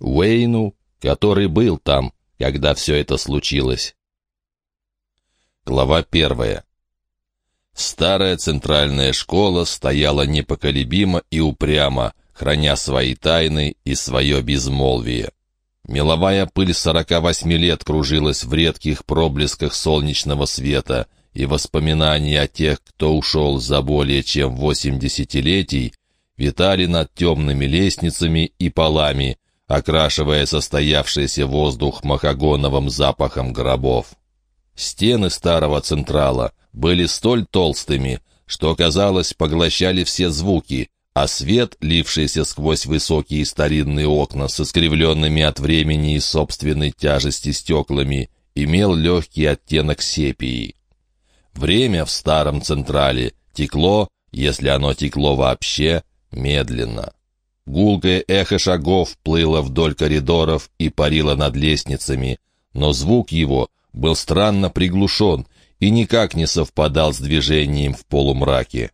Уэйну, который был там, когда все это случилось. Глава первая. Старая центральная школа стояла непоколебимо и упрямо, храня свои тайны и свое безмолвие. Меловая пыль сорока восьми лет кружилась в редких проблесках солнечного света, и воспоминания о тех, кто ушел за более чем восемь десятилетий, витали над темными лестницами и полами, окрашивая состоявшийся воздух махагоновым запахом гробов. Стены старого Централа были столь толстыми, что, казалось, поглощали все звуки, а свет, лившийся сквозь высокие старинные окна с искривленными от времени и собственной тяжести стеклами, имел легкий оттенок сепии. Время в старом Централе текло, если оно текло вообще, медленно. Гулкое эхо шагов плыло вдоль коридоров и парило над лестницами, но звук его был странно приглушен и никак не совпадал с движением в полумраке.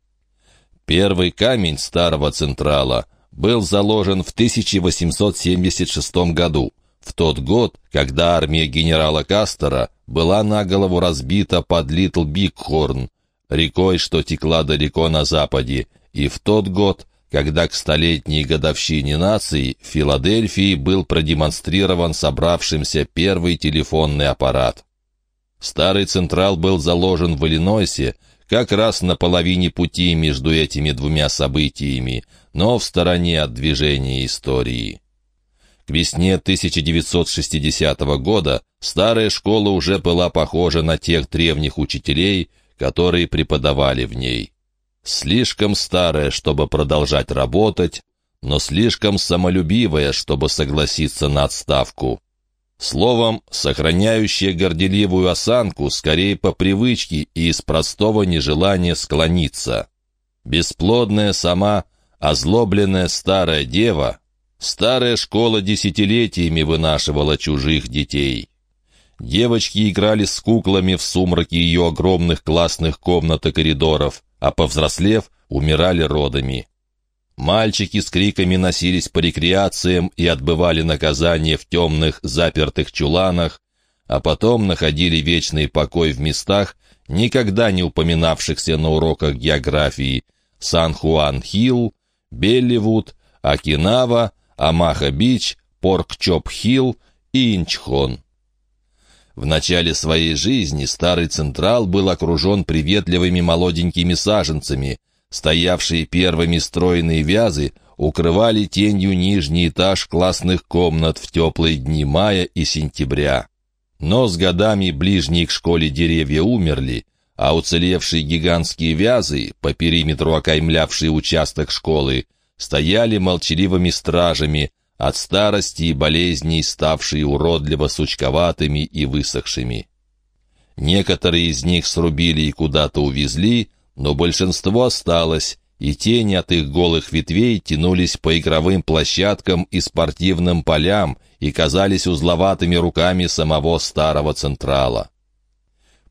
Первый камень старого Централа был заложен в 1876 году, в тот год, когда армия генерала Кастера была на голову разбита под Литл Бигхорн, рекой, что текла далеко на западе, и в тот год, когда к столетней годовщине нации в Филадельфии был продемонстрирован собравшимся первый телефонный аппарат. Старый Централ был заложен в Иллинойсе как раз на половине пути между этими двумя событиями, но в стороне от движения истории. К весне 1960 года старая школа уже была похожа на тех древних учителей, которые преподавали в ней. Слишком старая, чтобы продолжать работать, но слишком самолюбивая, чтобы согласиться на отставку. Словом, сохраняющая горделивую осанку скорее по привычке и из простого нежелания склониться. Бесплодная сама, озлобленная старая дева, старая школа десятилетиями вынашивала чужих детей. Девочки играли с куклами в сумраке ее огромных классных комнат и коридоров, а повзрослев, умирали родами. Мальчики с криками носились по рекреациям и отбывали наказание в темных, запертых чуланах, а потом находили вечный покой в местах, никогда не упоминавшихся на уроках географии Сан-Хуан-Хилл, Белливуд, Окинава, Амаха-Бич, Порк-Чоп-Хилл и Инчхон. В начале своей жизни старый Централ был окружен приветливыми молоденькими саженцами, Стоявшие первыми стройные вязы укрывали тенью нижний этаж классных комнат в теплые дни мая и сентября. Но с годами ближние к школе деревья умерли, а уцелевшие гигантские вязы, по периметру окаймлявшие участок школы, стояли молчаливыми стражами, от старости и болезней ставшие уродливо сучковатыми и высохшими. Некоторые из них срубили и куда-то увезли, но большинство осталось, и тени от их голых ветвей тянулись по игровым площадкам и спортивным полям и казались узловатыми руками самого старого Централа.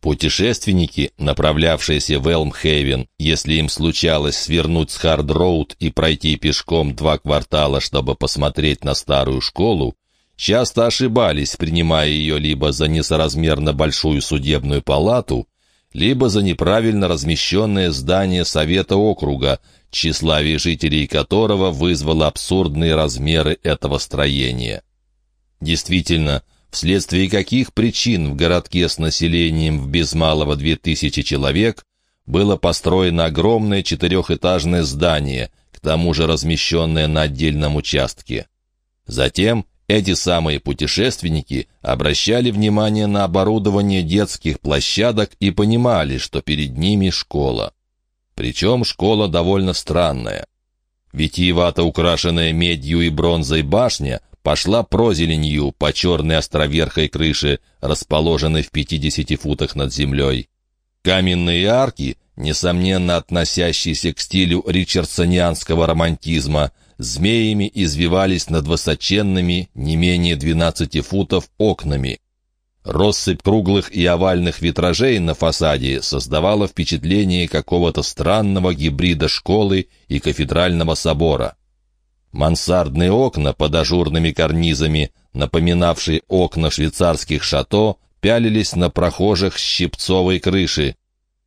Путешественники, направлявшиеся в Элмхейвен, если им случалось свернуть с Хард-Роуд и пройти пешком два квартала, чтобы посмотреть на старую школу, часто ошибались, принимая ее либо за несоразмерно большую судебную палату, либо за неправильно размещенное здание Совета округа, тщеславие жителей которого вызвало абсурдные размеры этого строения. Действительно, вследствие каких причин в городке с населением в без малого 2000 человек было построено огромное четырехэтажное здание, к тому же размещенное на отдельном участке. Затем эти самые путешественники обращали внимание на оборудование детских площадок и понимали, что перед ними школа. Причем школа довольно странная. Витиевато украшенная медью и бронзой башня пошла прозеленью по черной островерхой крыше, расположенной в 50 футах над землей. Каменные арки, несомненно относящиеся к стилю ричардсонианского романтизма, змеями извивались над высоченными, не менее 12 футов, окнами. Россыпь круглых и овальных витражей на фасаде создавала впечатление какого-то странного гибрида школы и кафедрального собора. Мансардные окна под ажурными карнизами, напоминавшие окна швейцарских шато, пялились на прохожих с щипцовой крыши.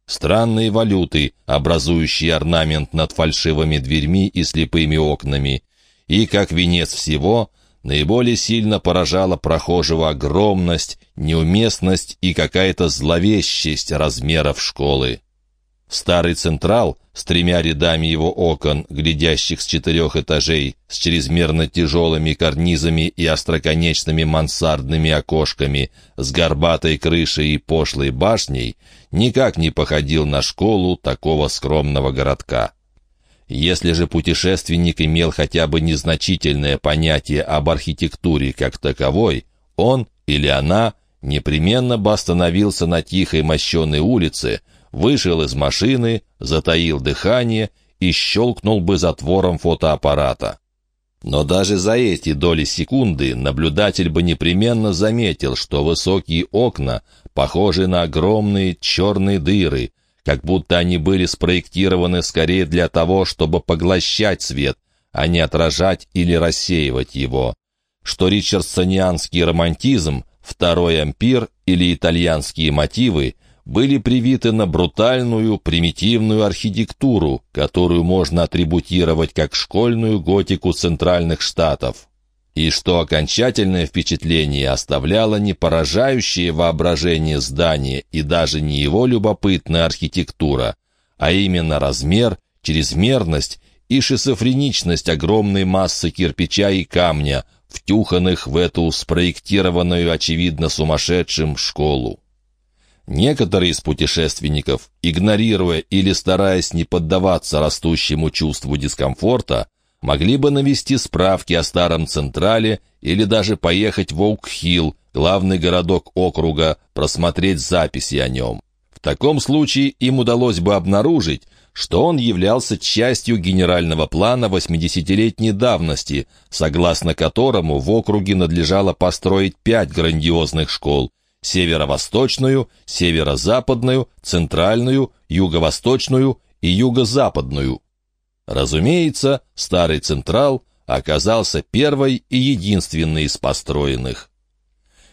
Странные валюты, образующие орнамент над фальшивыми дверьми и слепыми окнами. И, как венец всего, наиболее сильно поражала прохожего огромность, неуместность и какая-то зловещесть размеров школы. Старый Централ с тремя рядами его окон, глядящих с четырех этажей, с чрезмерно тяжелыми карнизами и остроконечными мансардными окошками, с горбатой крышей и пошлой башней, никак не походил на школу такого скромного городка. Если же путешественник имел хотя бы незначительное понятие об архитектуре как таковой, он или она непременно бы остановился на тихой мощенной улице, вышел из машины, затаил дыхание и щелкнул бы затвором фотоаппарата. Но даже за эти доли секунды наблюдатель бы непременно заметил, что высокие окна похожи на огромные черные дыры, как будто они были спроектированы скорее для того, чтобы поглощать свет, а не отражать или рассеивать его. Что ричардсонианский романтизм, второй ампир или итальянские мотивы — были привиты на брутальную, примитивную архитектуру, которую можно атрибутировать как школьную готику центральных штатов. И что окончательное впечатление оставляло не поражающее воображение здания и даже не его любопытная архитектура, а именно размер, чрезмерность и шизофреничность огромной массы кирпича и камня, втюханных в эту спроектированную, очевидно, сумасшедшим школу. Некоторые из путешественников, игнорируя или стараясь не поддаваться растущему чувству дискомфорта, могли бы навести справки о старом Централе или даже поехать в Оук-Хилл, главный городок округа, просмотреть записи о нем. В таком случае им удалось бы обнаружить, что он являлся частью генерального плана 80-летней давности, согласно которому в округе надлежало построить пять грандиозных школ, северо-восточную, северо-западную, центральную, юго-восточную и юго-западную. Разумеется, старый Централ оказался первой и единственной из построенных.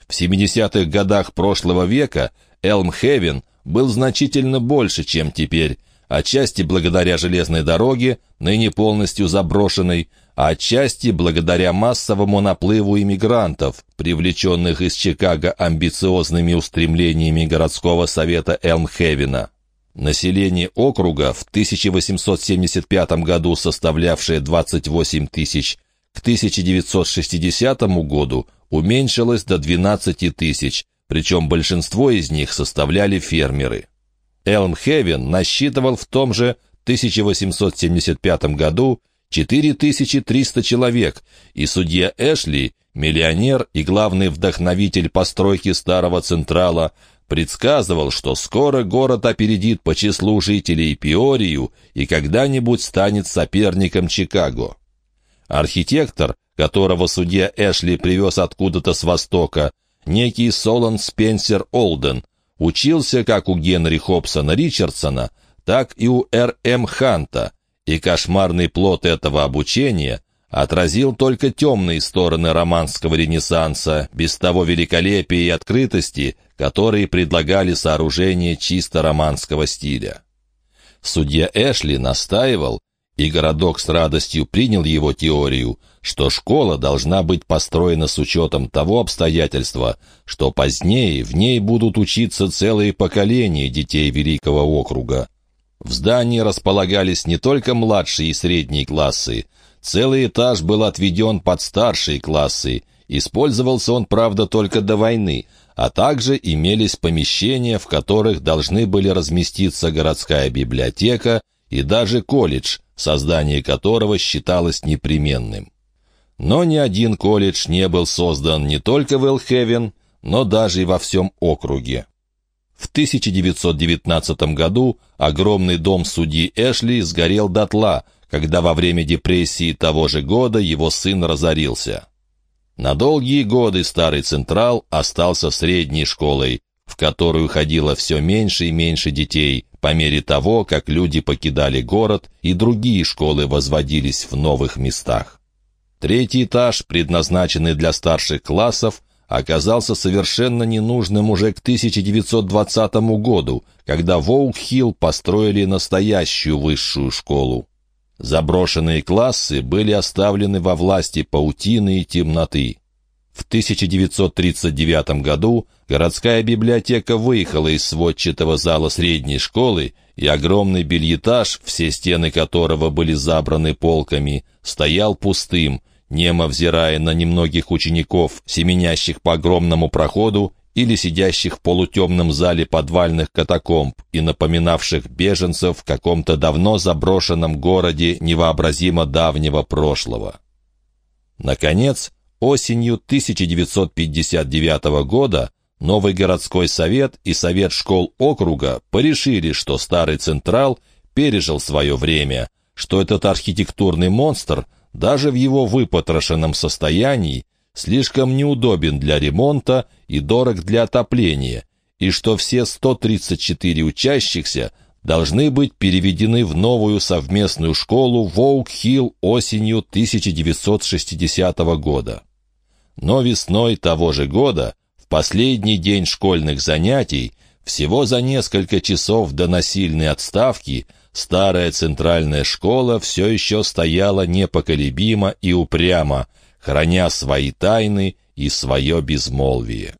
В 70-х годах прошлого века Элмхевен был значительно больше, чем теперь, отчасти благодаря железной дороге, ныне полностью заброшенной, отчасти благодаря массовому наплыву иммигрантов, привлеченных из Чикаго амбициозными устремлениями городского совета Элмхевена. Население округа в 1875 году составлявшее 28 тысяч, к 1960 году уменьшилось до 12 тысяч, причем большинство из них составляли фермеры. Элмхевен насчитывал в том же 1875 году 4300 человек, и судья Эшли, миллионер и главный вдохновитель постройки старого Централа, предсказывал, что скоро город опередит по числу жителей Пиорию и когда-нибудь станет соперником Чикаго. Архитектор, которого судья Эшли привез откуда-то с востока, некий Солон Спенсер Олден, учился как у Генри Хобсона Ричардсона, так и у Р. М. Ханта, и кошмарный плод этого обучения отразил только темные стороны романского ренессанса, без того великолепия и открытости, которые предлагали сооружение чисто романского стиля. Судья Эшли настаивал, и городок с радостью принял его теорию, что школа должна быть построена с учетом того обстоятельства, что позднее в ней будут учиться целые поколения детей Великого округа. В здании располагались не только младшие и средние классы. Целый этаж был отведен под старшие классы. Использовался он, правда, только до войны, а также имелись помещения, в которых должны были разместиться городская библиотека и даже колледж, создание которого считалось непременным. Но ни один колледж не был создан не только в Элхевен, но даже и во всем округе. В 1919 году огромный дом судьи Эшли сгорел дотла, когда во время депрессии того же года его сын разорился. На долгие годы Старый Централ остался средней школой, в которую ходило все меньше и меньше детей, по мере того, как люди покидали город и другие школы возводились в новых местах. Третий этаж, предназначенный для старших классов, оказался совершенно ненужным уже к 1920 году, когда в Оук-Хилл построили настоящую высшую школу. Заброшенные классы были оставлены во власти паутины и темноты. В 1939 году городская библиотека выехала из сводчатого зала средней школы, и огромный бельетаж, все стены которого были забраны полками, стоял пустым, немо взирая на немногих учеников, семенящих по огромному проходу или сидящих в полутемном зале подвальных катакомб и напоминавших беженцев в каком-то давно заброшенном городе невообразимо давнего прошлого. Наконец, осенью 1959 года новый городской совет и совет школ округа порешили, что старый Централ пережил свое время, что этот архитектурный монстр, даже в его выпотрошенном состоянии, слишком неудобен для ремонта и дорог для отопления, и что все 134 учащихся должны быть переведены в новую совместную школу в Оук-Хилл осенью 1960 года. Но весной того же года, в последний день школьных занятий, всего за несколько часов до насильной отставки, старая центральная школа все еще стояла непоколебимо и упрямо, храня свои тайны и свое безмолвие.